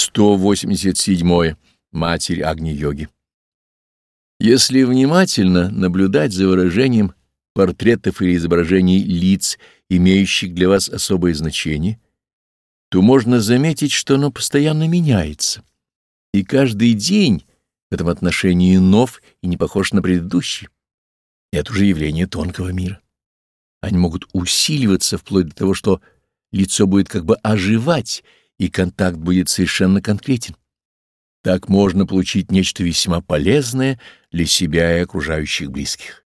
187. Матерь Агни-йоги. Если внимательно наблюдать за выражением портретов или изображений лиц, имеющих для вас особое значение, то можно заметить, что оно постоянно меняется, и каждый день в этом отношении нов и не похож на предыдущий. Это уже явление тонкого мира. Они могут усиливаться вплоть до того, что лицо будет как бы оживать, и контакт будет совершенно конкретен. Так можно получить нечто весьма полезное для себя и окружающих близких.